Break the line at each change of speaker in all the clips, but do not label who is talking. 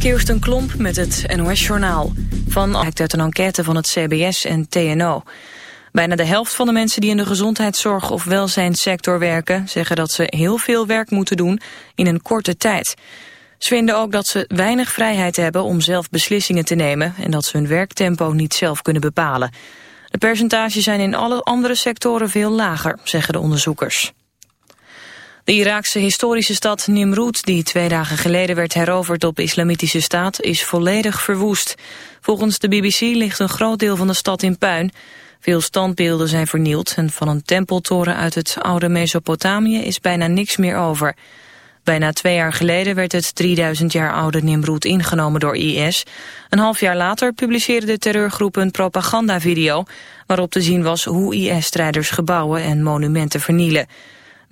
Kirsten Klomp met het NOS-journaal. Van blijkt uit een enquête van het CBS en TNO. Bijna de helft van de mensen die in de gezondheidszorg of welzijnssector werken... zeggen dat ze heel veel werk moeten doen in een korte tijd. Ze vinden ook dat ze weinig vrijheid hebben om zelf beslissingen te nemen... en dat ze hun werktempo niet zelf kunnen bepalen. De percentages zijn in alle andere sectoren veel lager, zeggen de onderzoekers. De Iraakse historische stad Nimrud, die twee dagen geleden werd heroverd op de islamitische staat, is volledig verwoest. Volgens de BBC ligt een groot deel van de stad in puin. Veel standbeelden zijn vernield en van een tempeltoren uit het oude Mesopotamië is bijna niks meer over. Bijna twee jaar geleden werd het 3000 jaar oude Nimrud ingenomen door IS. Een half jaar later publiceerde de terreurgroep een propagandavideo... waarop te zien was hoe IS-strijders gebouwen en monumenten vernielen.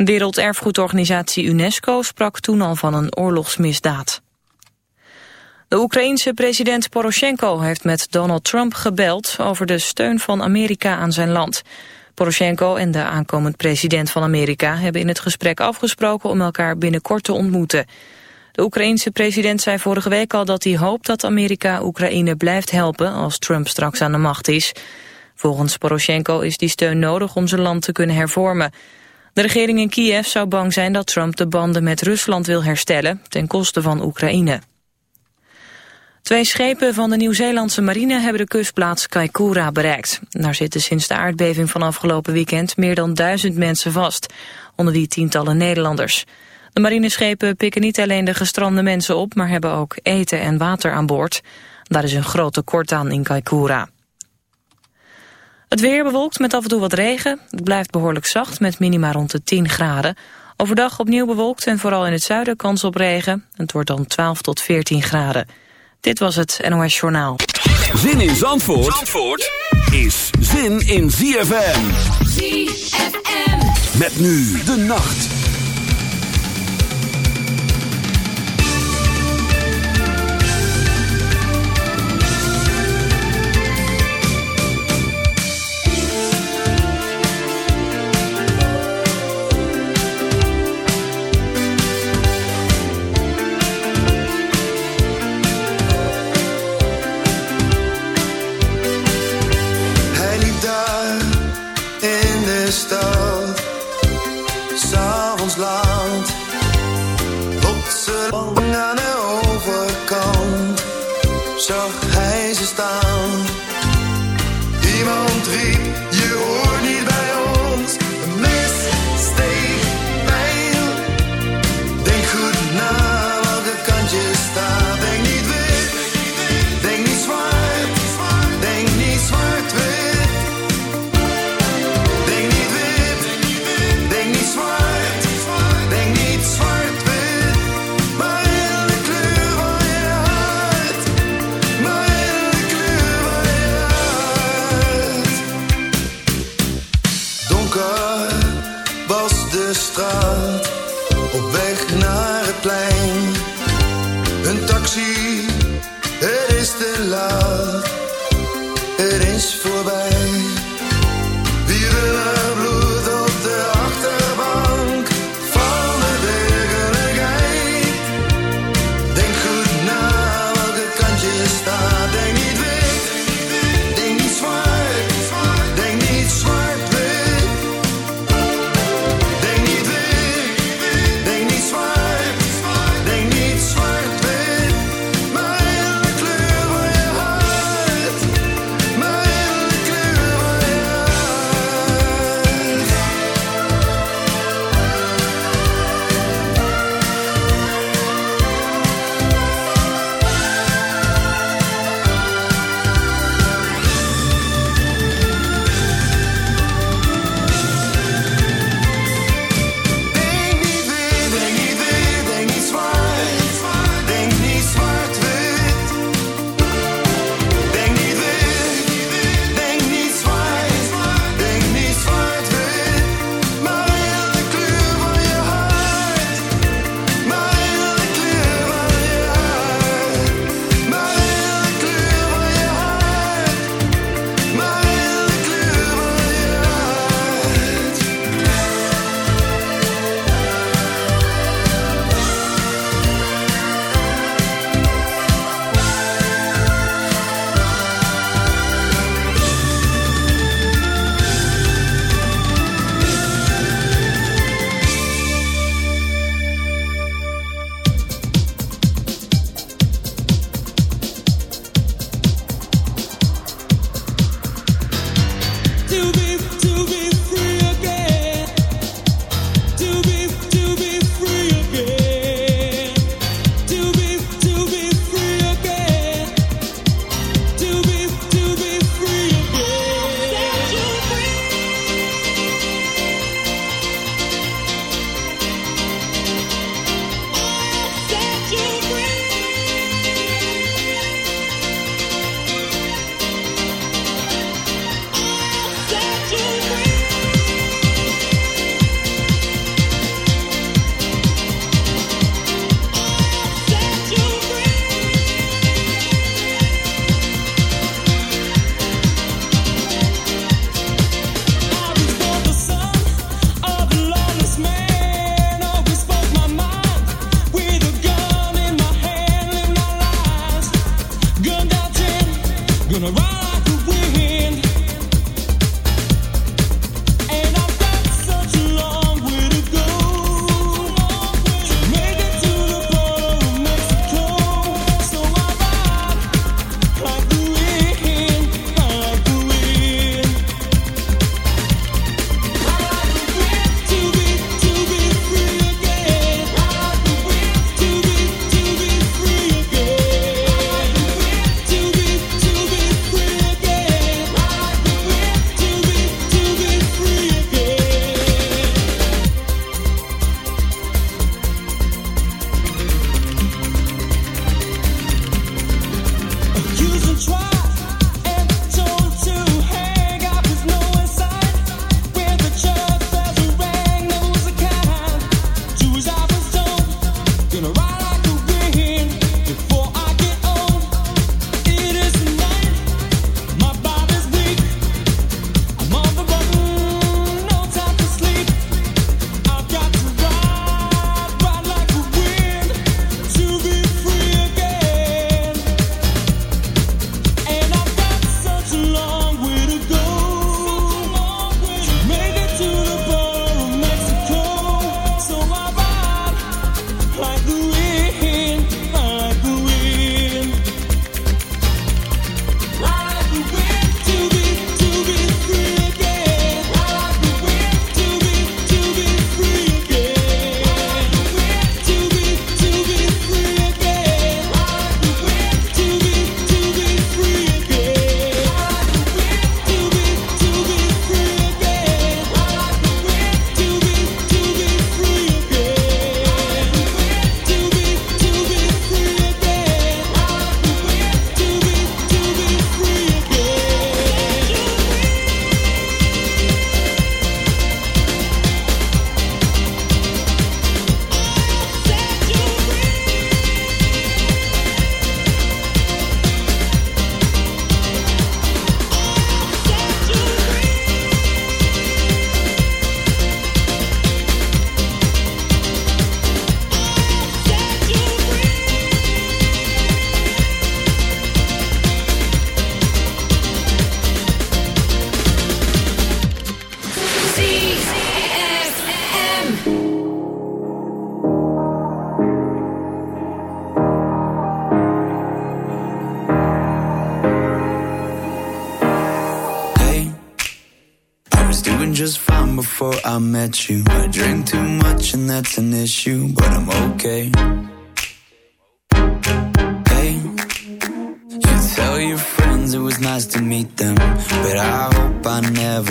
Werelderfgoedorganisatie UNESCO sprak toen al van een oorlogsmisdaad. De Oekraïense president Poroshenko heeft met Donald Trump gebeld over de steun van Amerika aan zijn land. Poroshenko en de aankomend president van Amerika hebben in het gesprek afgesproken om elkaar binnenkort te ontmoeten. De Oekraïense president zei vorige week al dat hij hoopt dat Amerika Oekraïne blijft helpen als Trump straks aan de macht is. Volgens Poroshenko is die steun nodig om zijn land te kunnen hervormen. De regering in Kiev zou bang zijn dat Trump de banden met Rusland wil herstellen ten koste van Oekraïne. Twee schepen van de Nieuw-Zeelandse marine hebben de kustplaats Kaikoura bereikt. Daar zitten sinds de aardbeving van afgelopen weekend meer dan duizend mensen vast, onder die tientallen Nederlanders. De marineschepen pikken niet alleen de gestrande mensen op, maar hebben ook eten en water aan boord. Daar is een groot tekort aan in Kaikoura. Het weer bewolkt met af en toe wat regen. Het blijft behoorlijk zacht met minima rond de 10 graden. Overdag opnieuw bewolkt en vooral in het zuiden kans op regen. Het wordt dan 12 tot 14 graden. Dit was het NOS Journaal.
Zin in Zandvoort, Zandvoort is zin in ZFM. ZFM. Met nu de nacht.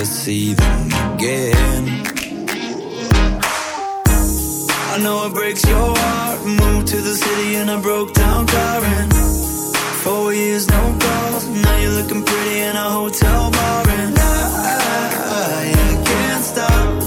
See them again. I know it breaks your heart. Moved to the city in a broke down car and four years no calls. Now you're looking pretty in a hotel bar and I, I can't stop.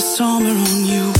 summer on you.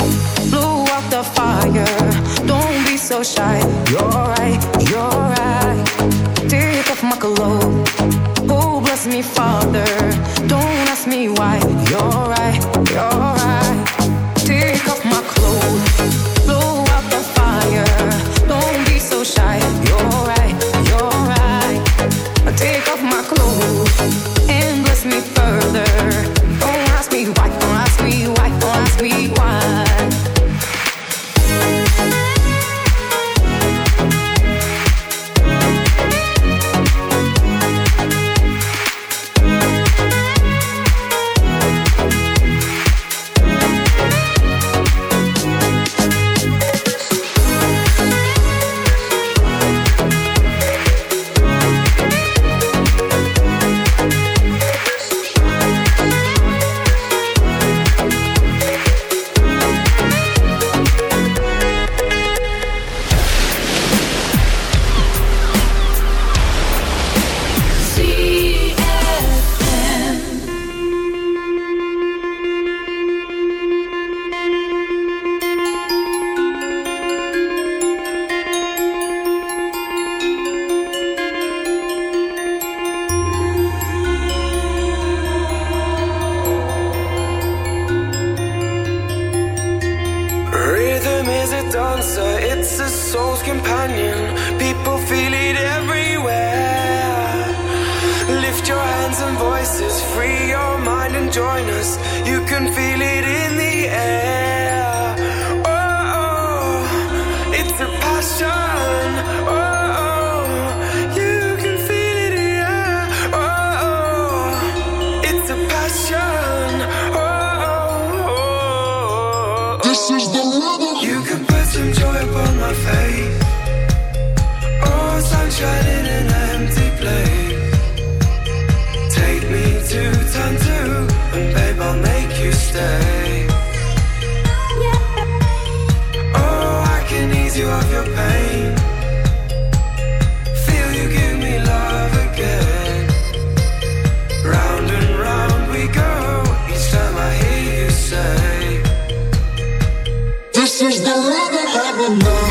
The
rhythm of